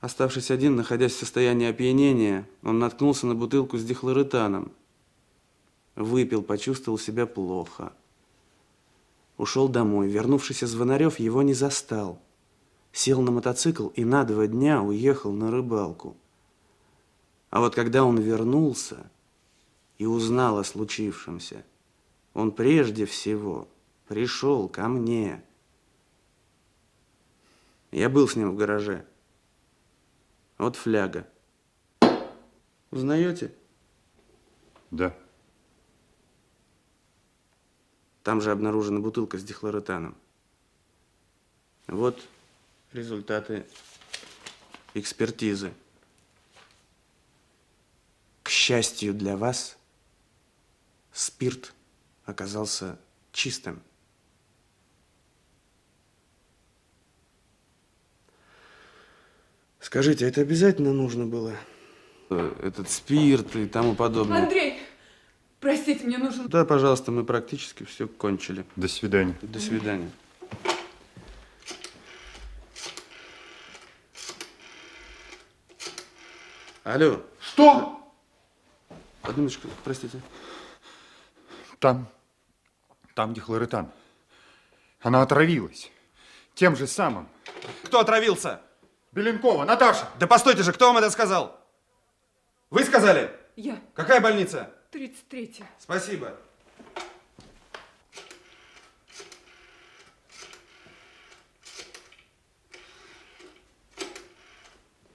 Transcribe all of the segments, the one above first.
Оставшись один, находясь в состоянии опьянения, он наткнулся на бутылку с дихлоретаном. Выпил, почувствовал себя плохо. Ушел домой. Вернувшись из Звонарев, его не застал. Сел на мотоцикл и на два дня уехал на рыбалку. А вот когда он вернулся и узнал о случившемся, он прежде всего пришел ко мне. Я был с ним в гараже. Вот фляга. Узнаете? Да. Там же обнаружена бутылка с дихлоретаном. Вот результаты экспертизы. К счастью для вас, спирт оказался чистым. Скажите, это обязательно нужно было? Этот спирт и тому подобное. Андрей, простите, мне нужен... Да, пожалуйста, мы практически все кончили. До свидания. До свидания. Алло, Что? одну минуточку, простите. Там, там дихлоретан. Она отравилась. Тем же самым. Кто отравился? Беленкова, Наташа. Да постойте же, кто вам это сказал? Вы сказали? Я, Какая больница? 33-я. Спасибо.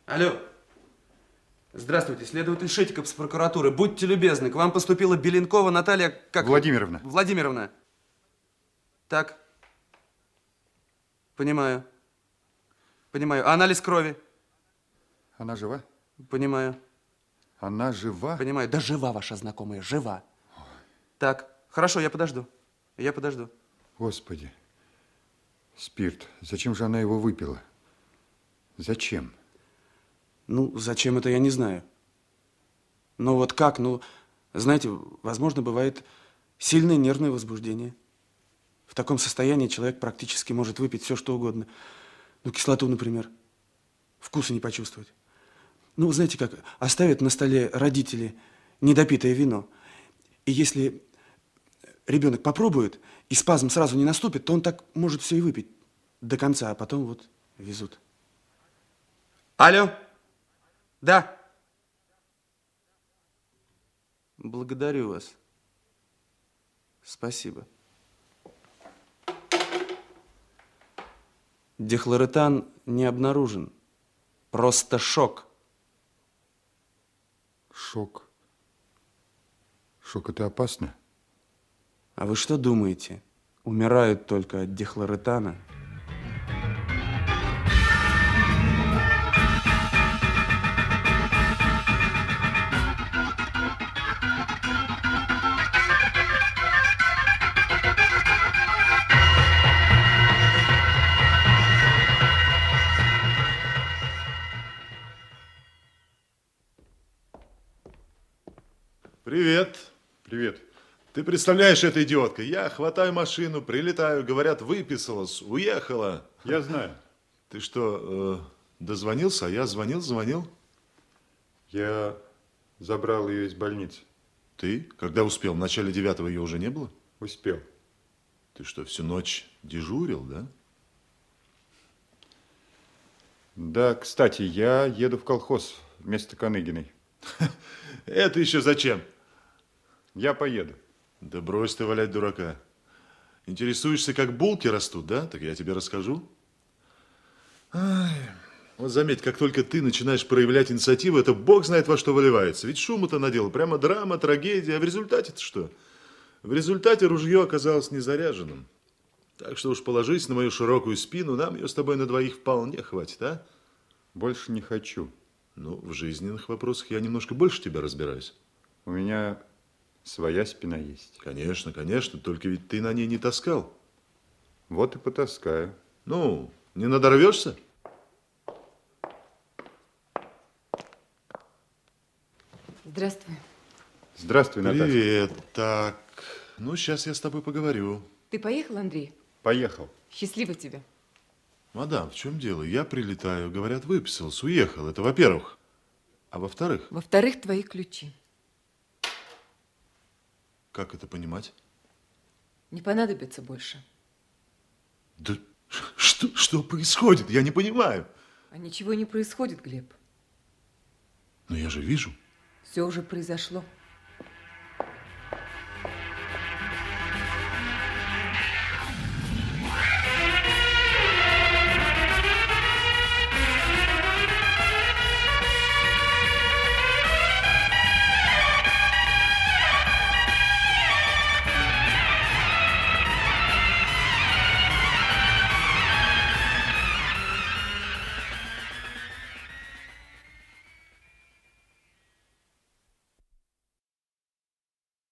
Алло. Здравствуйте, следователь Шитиков с прокуратуры. Будьте любезны, к вам поступила Беленкова Наталья... Как... Владимировна. Владимировна. Так. Понимаю. Понимаю. А Анализ крови? Она жива? Понимаю. Она жива? Понимаю. Да жива ваша знакомая, жива. Так, хорошо, я подожду. Я подожду. Господи. Спирт. Зачем же она его выпила? Зачем? Ну, зачем это, я не знаю. Но вот как, ну, знаете, возможно, бывает сильное нервное возбуждение. В таком состоянии человек практически может выпить все, что угодно. Ну, кислоту, например. Вкуса не почувствовать. Ну, знаете как, оставят на столе родители недопитое вино. И если ребенок попробует, и спазм сразу не наступит, то он так может все и выпить до конца, а потом вот везут. Алло? Да. Благодарю вас. Спасибо. Дихлоретан не обнаружен. Просто шок. Шок. Шок это опасно? А вы что думаете? Умирают только от дихлоретана? Привет. Привет. Ты представляешь, эта идиотка. Я хватаю машину, прилетаю, говорят, выписалась, уехала. Я знаю. Ты что, э, дозвонился? А я звонил, звонил. Я забрал ее из больницы. Ты? Когда успел? В начале девятого ее уже не было? Успел. Ты что, всю ночь дежурил, да? Да, кстати, я еду в колхоз вместо Каныгиной. Это еще зачем? Я поеду. Да брось ты валять дурака. Интересуешься, как булки растут, да? Так я тебе расскажу. Ай, вот заметь, как только ты начинаешь проявлять инициативу, это бог знает во что выливается. Ведь шума-то наделал, прямо драма, трагедия. А в результате-то что? В результате ружье оказалось незаряженным. Так что уж положись на мою широкую спину, нам ее с тобой на двоих вполне хватит, а? Больше не хочу. Ну, в жизненных вопросах я немножко больше тебя разбираюсь. У меня своя спина есть. Конечно, конечно, только ведь ты на ней не таскал. Вот и потаскаю. Ну, не надорвешься? Здравствуй. Здравствуй, Наташа. Привет. Так, ну, сейчас я с тобой поговорю. Ты поехал, Андрей? Поехал. Счастливо тебе. Мадам, в чем дело? Я прилетаю, говорят, выписался, уехал. Это во-первых. А во-вторых, Во-вторых, твои ключи. Как это понимать? Не понадобится больше. Да что, что происходит? Я не понимаю. А ничего не происходит, Глеб. Но я же вижу. Все уже произошло.